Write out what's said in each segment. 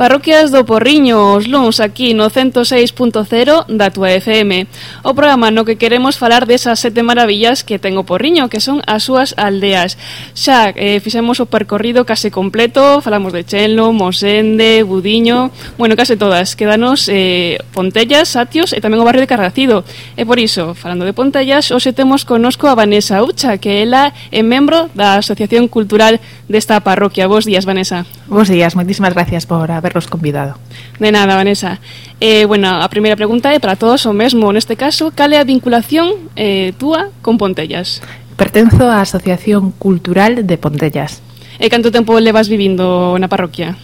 Parroquias do Porriño, os luns aquí no 106.0 da tua FM. O programa no que queremos falar desas sete maravillas que ten o Porriño, que son as súas aldeas. Xa eh, fixemos o percorrido case completo, falamos de Chenlo, Mosende, Budiño, bueno, case todas. Quedanos eh, Pontellas, Satios e tamén o barrio de Carracido. E por iso, falando de Pontellas, hoxe temos conosco a Vanessa Ucha, que ela é membro da Asociación Cultural desta parroquia. Bos días, Vanessa. Bos días, moitísimas gracias por haber ternos convidado. De nada, Vanessa. Eh, bueno, a primeira pregunta é para todos o mesmo, neste caso, cal é a vinculación eh, túa con Pontellas? Pertenzo á Asociación Cultural de Pontellas. E canto tempo levas vivindo na parroquia?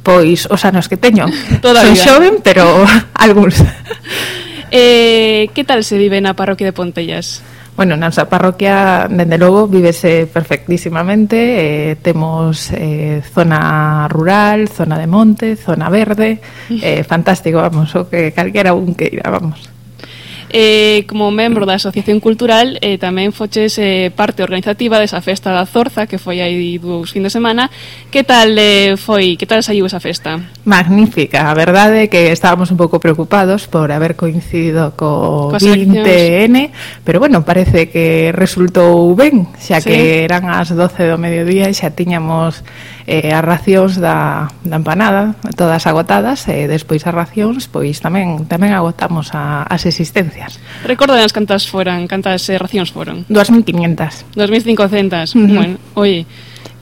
Pois os anos que teño. Todavía. Son xoven, pero algúns. Eh, que tal se vive na parroquia de Pontellas? Bueno, na nosa parroquia, dende logo, vívese perfectísimamente. Eh, Temos eh, zona rural, zona de monte, zona verde. Eh, Fantástico, vamos, o que calquera un que irá, vamos eh, como membro da Asociación Cultural eh, tamén foches eh, parte organizativa desa festa da Zorza que foi aí dous fin de semana que tal eh, foi, que tal saiu esa festa? Magnífica, a verdade é que estábamos un pouco preocupados por haber coincidido co 20N pero bueno, parece que resultou ben, xa sí. que eran as 12 do mediodía e xa tiñamos eh, as racións da, da empanada todas agotadas e eh, despois as racións pois tamén tamén agotamos a, as existencias gracias. Recordanas cantas foran, cantas eh, racións foron? 2.500. 2.500, uh -huh. bueno, oi.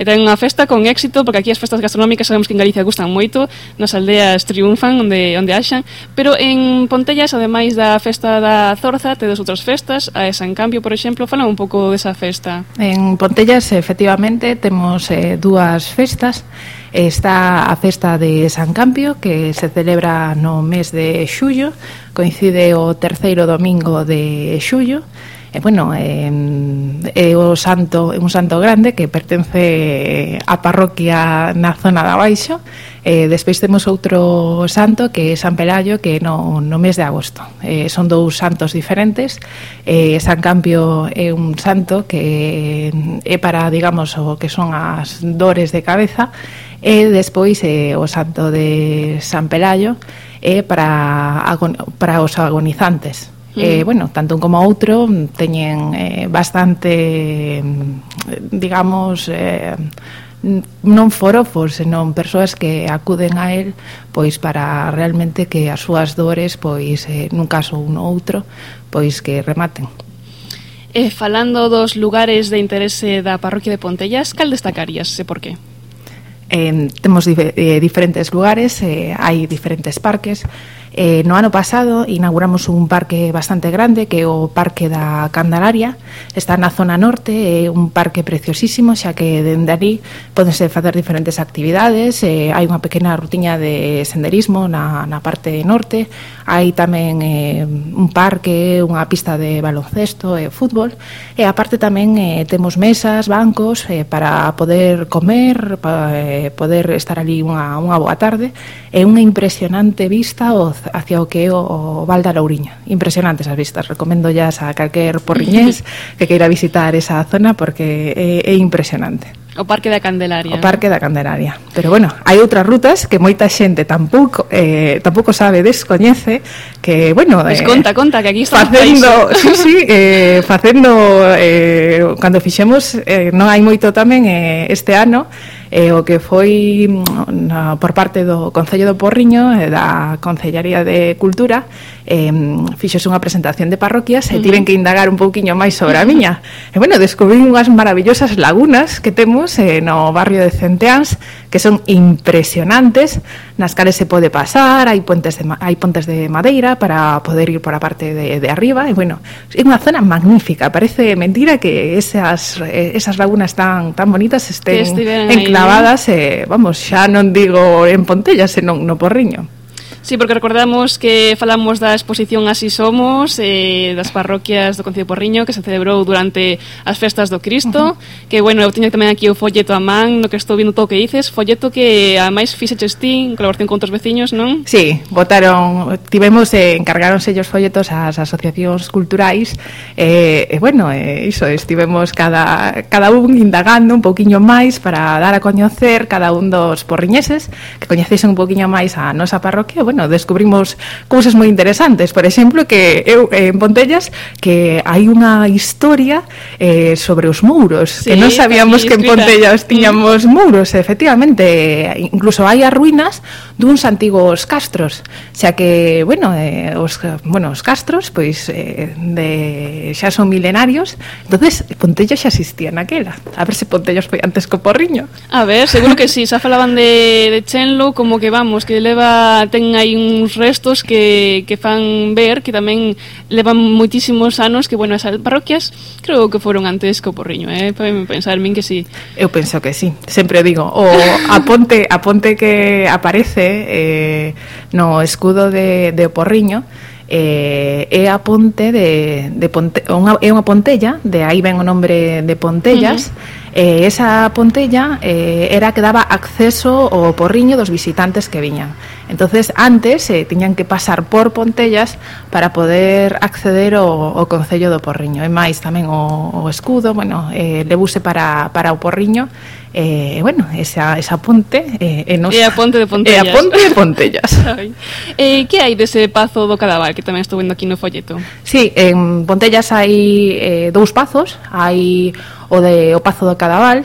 e ten unha festa con éxito, porque aquí as festas gastronómicas sabemos que en Galicia gustan moito, nas aldeas triunfan onde, onde axan, pero en Pontellas, ademais da festa da Zorza, tedes outras festas, a esa en cambio, por exemplo, fala un pouco desa festa. En Pontellas, efectivamente, temos eh, dúas festas, está a festa de San Campio que se celebra no mes de xullo coincide o terceiro domingo de xullo E, bueno, é, é o santo, é un santo grande que pertence á parroquia na zona da Baixo. E despois temos outro santo que é San Pelayo, que no, no mes de agosto. eh, son dous santos diferentes. eh, San Campio é un santo que é para, digamos, o que son as dores de cabeza. E despois eh, o santo de San Pelayo é para, para os agonizantes Eh, mm. bueno, tanto un como outro teñen eh, bastante, digamos, eh, non forofos, senón persoas que acuden a él pois para realmente que as súas dores pois eh, nun caso un ou outro pois que rematen. E falando dos lugares de interese da parroquia de Pontellas, cal destacarías e por qué? Eh, temos dif eh, diferentes lugares, eh, hai diferentes parques, Eh, no ano pasado inauguramos un parque bastante grande que é o Parque da Candelaria. Está na zona norte, é un parque preciosísimo xa que dende ali podense facer diferentes actividades. Eh, hai unha pequena rutiña de senderismo na, na parte norte. Hai tamén eh, un parque unha pista de baloncesto e eh, fútbol. E aparte tamén eh, temos mesas, bancos eh, para poder comer para eh, poder estar ali unha, unha boa tarde. É unha impresionante vista o hacia o que é o, o Val da Louriña. Impresionantes as vistas, recomendo ya a calquer porriñés que queira visitar esa zona porque é, é impresionante. O Parque da Candelaria. O Parque da Candelaria. Pero bueno, hai outras rutas que moita xente tampouco eh, tampouco sabe, descoñece, que bueno, pois eh, pues conta, conta que aquí está facendo, sí, sí, eh, facendo eh, cando fixemos eh, non hai moito tamén eh, este ano eh, o que foi mm, na, por parte do Concello do Porriño e da Concellaría de Cultura eh, fixose unha presentación de parroquias e tiven que indagar un pouquiño máis sobre a miña. E bueno, descubrí unhas maravillosas lagunas que temos eh, no barrio de Centeans que son impresionantes, nas cales se pode pasar, hai puentes de, hai pontes de madeira para poder ir por a parte de, de arriba, e bueno, é unha zona magnífica, parece mentira que esas, eh, esas lagunas tan, tan bonitas estén enclavadas, eh? e, vamos, xa non digo en Pontella, senón no Porriño. Sí, porque recordamos que falamos da exposición Así Somos eh, das parroquias do Concello Porriño que se celebrou durante as festas do Cristo uh -huh. que, bueno, eu teño tamén aquí o folleto a man no que estou vindo todo o que dices folleto que, ademais, fixe ti en colaboración con outros veciños, non? Sí, votaron, tivemos, eh, encargaronse os folletos ás asociacións culturais eh, e, eh, eh, bueno, eh, iso estivemos cada, cada un indagando un poquinho máis para dar a coñecer cada un dos porriñeses que coñecesen un poquinho máis a nosa parroquia bueno, descubrimos cousas moi interesantes. Por exemplo, que eu eh, en Pontellas que hai unha historia eh, sobre os mouros, sí, que non sabíamos que en Pontellas mm. tiñamos mm. mouros, efectivamente. Incluso hai as ruínas duns antigos castros, xa que, bueno, eh, os, bueno, os castros, pois, eh, de, xa son milenarios, entonces Pontellas xa existía naquela. A ver se Pontellas foi antes co Porriño. A ver, seguro que sí, xa falaban de, de Chenlo como que vamos, que leva ten hai uns restos que, que fan ver que tamén levan moitísimos anos que, bueno, esas parroquias creo que foron antes que o Porriño, eh? Para pensar min que sí. Eu penso que sí, sempre o digo. O aponte, aponte que aparece eh, no escudo de, de o Porriño eh, é a ponte de, de ponte, unha, é unha pontella de aí ven o nombre de Pontellas uh -huh. eh, esa pontella eh, era que daba acceso ao porriño dos visitantes que viñan Entonces, antes eh, tiñan que pasar por Pontellas para poder acceder ao, ao Concello do Porriño. E máis tamén o, o escudo, bueno, eh, lebuse para, para o Porriño, eh, bueno, esa, esa ponte eh, e, nos... e a ponte de Pontellas. E a ponte de Pontellas. eh, que hai dese pazo do Cadaval, que tamén estou vendo aquí no folleto? Sí, en Pontellas hai eh, dous pazos, hai o de o Pazo do Cadaval,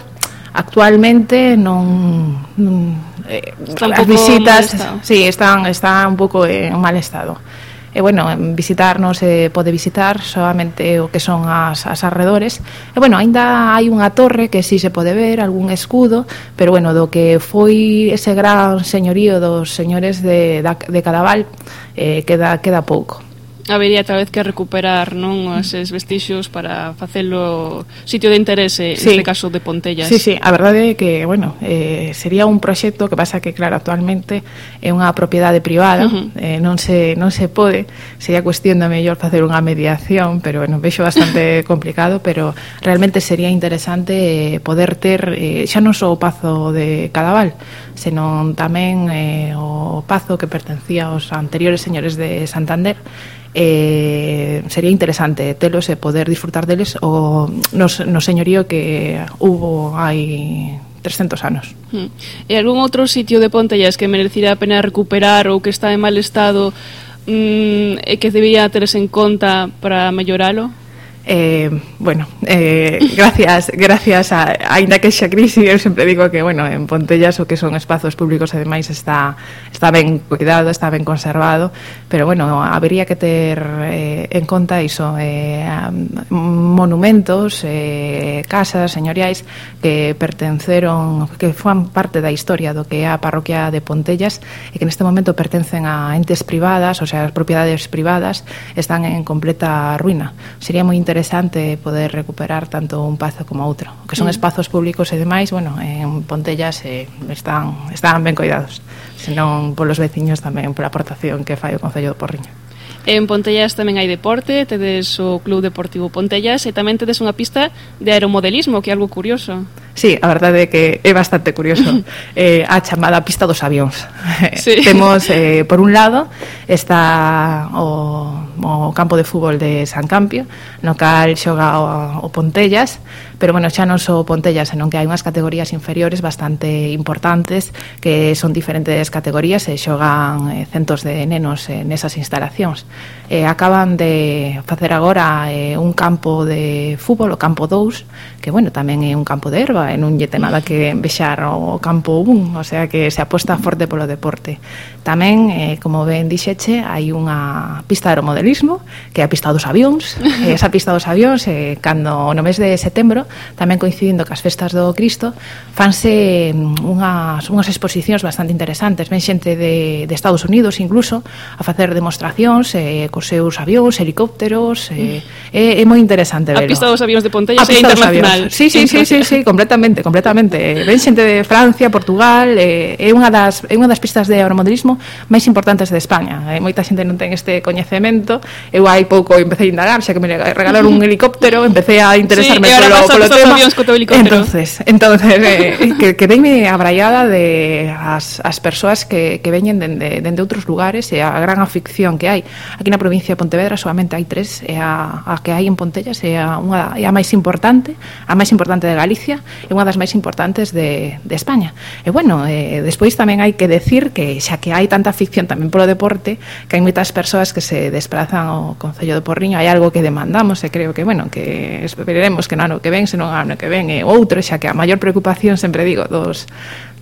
actualmente non, non eh, as visitas, sí, están está un pouco en mal estado. E bueno, visitar non se pode visitar solamente o que son as, as arredores. E bueno, aínda hai unha torre que si sí se pode ver, algún escudo, pero bueno, do que foi ese gran señorío dos señores de, de Cadaval, eh, queda, queda pouco. Habería tal vez que recuperar non os mm. vestixios para facelo sitio de interese, sí. neste caso de Pontellas. Sí, sí, a verdade é que, bueno, eh, sería un proxecto que pasa que, claro, actualmente é unha propiedade privada, uh -huh. eh, non, se, non se pode, sería cuestión de mellor facer unha mediación, pero, bueno, vexo bastante complicado, pero realmente sería interesante eh, poder ter, eh, xa non só o Pazo de Cadaval, senón tamén eh, o pazo que pertencía aos anteriores señores de Santander eh, sería interesante telos e poder disfrutar deles o nos, no señorío que hubo hai 300 anos. Hmm. E algún outro sitio de Pontellas que merecirá a pena recuperar ou que está en mal estado mm, e que debería teres en conta para melloralo? eh, bueno, eh, gracias, gracias a, ainda que xa crise, eu sempre digo que, bueno, en Pontellas o que son espazos públicos ademais está está ben cuidado, está ben conservado, pero bueno, habería que ter eh, en conta iso, eh, monumentos, eh, casas señoriais que pertenceron, que fan parte da historia do que é a parroquia de Pontellas e que neste momento pertencen a entes privadas, o sea, as propiedades privadas están en completa ruína. Sería moi interesante interesante poder recuperar tanto un pazo como outro. O que son mm. espazos públicos e demais, bueno, en Pontellas eh, están, están ben cuidados, senón polos veciños tamén pola aportación que fai o Concello do Porriño. En Pontellas tamén hai deporte, tedes o Club Deportivo Pontellas e tamén tedes unha pista de aeromodelismo, que é algo curioso. Sí, a verdade é que é bastante curioso eh, a chamada pista dos avións sí. Temos, eh, por un lado está o, o campo de fútbol de San Campio no cal xoga o, o Pontellas pero bueno, xa non só Pontella, senón que hai unhas categorías inferiores bastante importantes que son diferentes categorías e xogan eh, centos de nenos eh, nesas instalacións. Eh, acaban de facer agora eh, un campo de fútbol, o campo 2, que bueno, tamén é un campo de erva, e non lle nada que vexar o campo 1, o sea que se aposta forte polo deporte. Tamén, eh, como ben dixeche, hai unha pista de aeromodelismo, que é a pista dos avións, esa pista dos avións, eh, cando no mes de setembro tamén coincidindo que as festas do Cristo, fanse mm, unhas, unhas exposicións bastante interesantes. Ven xente de, de Estados Unidos incluso a facer demostracións eh, cos seus avións, helicópteros, eh, é, é moi interesante verlo. A pista dos avións de Pontellas é internacional. Sí, sí, sí, sí, sí, completamente, completamente. Eh, ven xente de Francia, Portugal, eh, é unha das é unha das pistas de aeromodelismo máis importantes de España. Eh, moita xente non ten este coñecemento. Eu hai pouco empecé a indagar, xa que me regalaron un helicóptero, empecé a interesarme sí, polo, polo tema. Avións entonces, entonces eh, que, que deime abraiada de as, as persoas que, que veñen dende, dende outros lugares e a gran afición que hai. Aquí na provincia de Pontevedra solamente hai tres, e a, a que hai en Pontellas é a, unha, é a máis importante, a máis importante de Galicia e unha das máis importantes de, de España. E bueno, eh, despois tamén hai que decir que xa que hai tanta afición tamén polo deporte, que hai moitas persoas que se desplazan ao Concello de Porriño, hai algo que demandamos e creo que, bueno, que esperemos que no ano que ven ven, senón ano que ven e outro, xa que a maior preocupación sempre digo dos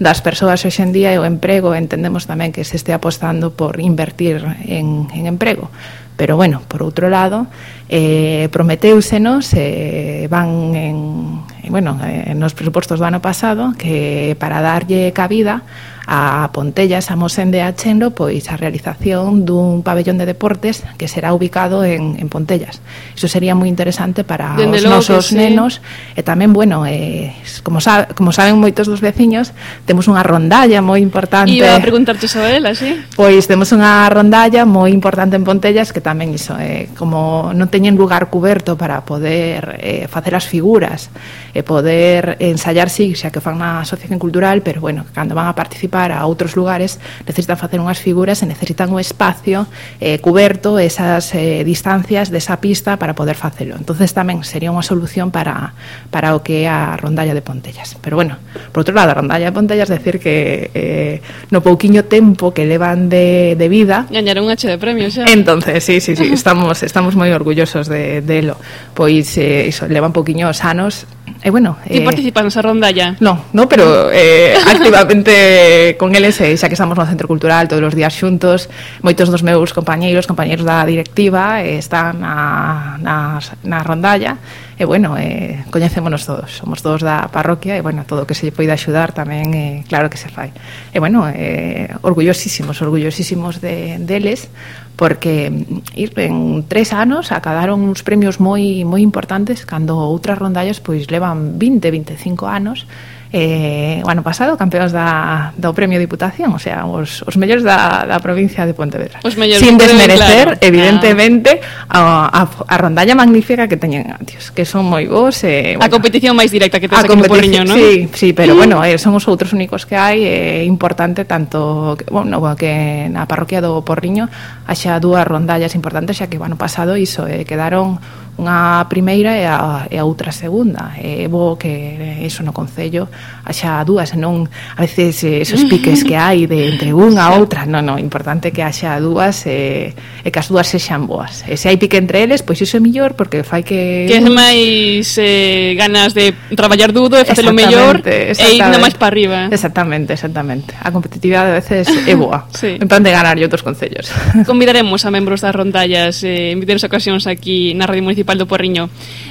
das persoas hoxe en día é o emprego, entendemos tamén que se este apostando por invertir en, en emprego. Pero bueno, por outro lado, eh, prometeusenos, eh, van en, bueno, eh, nos presupostos do ano pasado, que para darlle cabida a Pontellas, a Mosén de Achendo, pois a realización dun pabellón de deportes que será ubicado en, en Pontellas. Iso sería moi interesante para Dende os nosos nenos e tamén, bueno, eh, como, sa como saben moitos dos veciños, temos unha rondalla moi importante. Iba a preguntarte sobre ela, sí? Pois temos unha rondalla moi importante en Pontellas que tamén iso, eh, como non teñen lugar cuberto para poder eh, facer as figuras e poder ensayar, sí, xa que fan na Asociación Cultural, pero bueno, cando van a participar participar a outros lugares necesitan facer unhas figuras e necesitan un espacio eh, cuberto esas eh, distancias desa pista para poder facelo. entonces tamén sería unha solución para, para o que é a rondalla de Pontellas. Pero bueno, por outro lado, a rondalla de Pontellas decir que eh, no pouquiño tempo que levan de, de vida... Gañaron un H de premio xa. Entonces, sí, sí, sí, estamos, estamos moi orgullosos de, de lo. Pois, eh, iso, levan pouquiños anos E eh, bueno, Ti eh, participas nesa rondalla? No, no, pero eh, activamente con eles, eh, xa que estamos no Centro Cultural todos os días xuntos, moitos dos meus compañeiros, compañeiros da directiva, eh, están na, na, na rondalla, e bueno, eh, coñecémonos todos, somos todos da parroquia, e bueno, todo o que se poida axudar tamén, eh, claro que se fai. E bueno, eh, orgullosísimos, orgullosísimos de, deles, porque en tres anos acadaron uns premios moi moi importantes cando outras rondallas pois levan 20, 25 anos eh, o ano pasado campeóns da, do Premio Diputación, o sea, os, os mellores da, da provincia de Pontevedra. Os Sin desmerecer, claro. evidentemente, ah. a, a, a rondalla magnífica que teñen antios, que son moi vos. Eh, bueno, a competición máis directa que tens aquí no Porriño, non? Sí, sí, pero mm. bueno, eh, son os outros únicos que hai, eh, importante tanto que, bueno, que na parroquia do Porriño haxa dúas rondallas importantes, xa que o ano pasado iso, eh, quedaron unha primeira e a, e a outra segunda. E bo que iso no Concello haxa dúas, non a veces esos piques que hai de entre unha a outra, non, non, importante que haxa dúas e, e que as dúas sexan boas. E se hai pique entre eles, pois iso é millor porque fai que... Que máis eh, ganas de traballar dudo e facelo mellor e ir máis para arriba. Exactamente, exactamente. A competitividade a veces é boa. Sí. en plan de ganar e outros concellos. Convidaremos a membros das rondallas eh, en vídeos ocasións aquí na Radio Municipal. Municipal Porriño.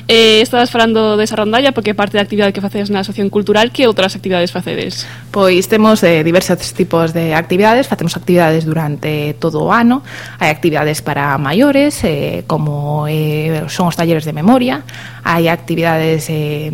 Eh, estabas falando desa rondalla porque parte da actividade que facedes na Asociación Cultural que outras actividades facedes? Pois temos eh, diversos tipos de actividades. Facemos actividades durante todo o ano. Hai actividades para maiores eh, como eh, son os talleres de memoria. Hai actividades eh,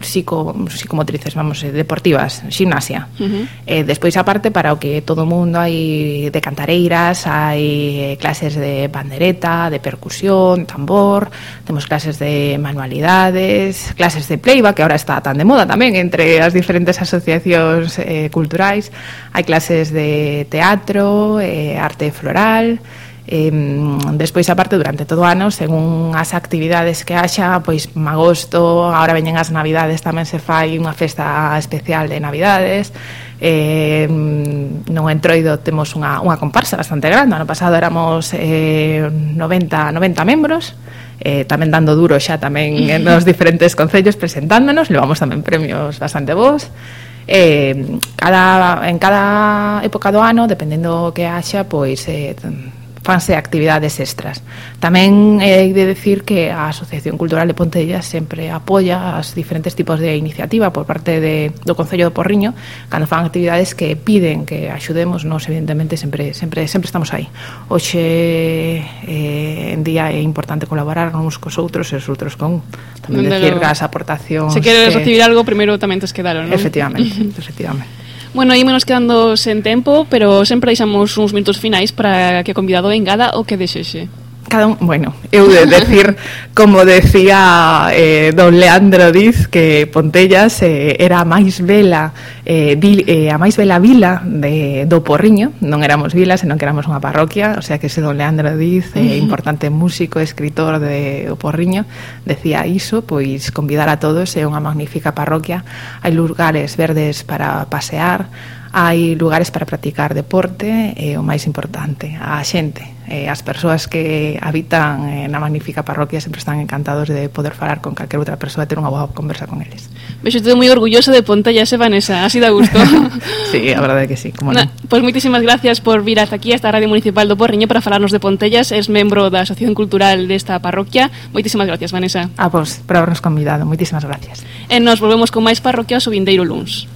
psico, psicomotrices vamos, eh, deportivas, gimnasia uh -huh. eh, despois aparte para o que todo o mundo hai de cantareiras hai eh, clases de pandereta de percusión, tambor. Temos clases de manualidades, clases de playback, que ahora está tan de moda tamén entre as diferentes asociacións eh, culturais, hai clases de teatro, eh, arte floral, Eh, despois, aparte, durante todo o ano, según as actividades que haxa, pois magosto, agora veñen as navidades, tamén se fai unha festa especial de navidades, eh, non entroido temos unha, unha comparsa bastante grande, ano pasado éramos eh, 90, 90 membros, eh, tamén dando duro xa tamén nos diferentes concellos presentándonos, levamos tamén premios bastante bons. Eh, cada, en cada época do ano, dependendo que haxa, pois eh, fanse actividades extras. Tamén hai de decir que a Asociación Cultural de Pontella sempre apoia as diferentes tipos de iniciativa por parte de, do Concello do Porriño cando fan actividades que piden que axudemos, nos evidentemente sempre sempre sempre estamos aí. Oxe eh, en día é importante colaborar uns cos outros e os outros con tamén decir as aportacións. Se queres que... recibir algo, primeiro tamén tes que dalo, non? Efectivamente, efectivamente. Bueno, ímonos quedando sen tempo, pero sempre deixamos uns minutos finais para que o convidado engada o que desexe cada un, bueno, eu de decir, como decía eh, don Leandro Diz, que Pontellas eh, era a máis vela eh, vil, eh, a máis vela vila de, do Porriño, non éramos vila, senón que éramos unha parroquia, o sea que ese don Leandro Diz, eh, importante músico, escritor de o Porriño, decía iso, pois convidar a todos é eh, unha magnífica parroquia, hai lugares verdes para pasear, hai lugares para practicar deporte e o máis importante, a xente, e as persoas que habitan eh, na magnífica parroquia sempre están encantados de poder falar con calquer outra persoa e ter unha boa conversa con eles. Vexo todo moi orgulloso de Pontallas e Vanessa, así da gusto. sí, a verdade é que sí, como non. Pois pues moitísimas gracias por vir hasta aquí, hasta a Radio Municipal do Porriño para falarnos de Pontellas, es membro da Asociación Cultural desta parroquia. Moitísimas gracias, Vanessa. Ah, pois, por habernos convidado, moitísimas gracias. E nos volvemos con máis parroquias o vindeiro luns.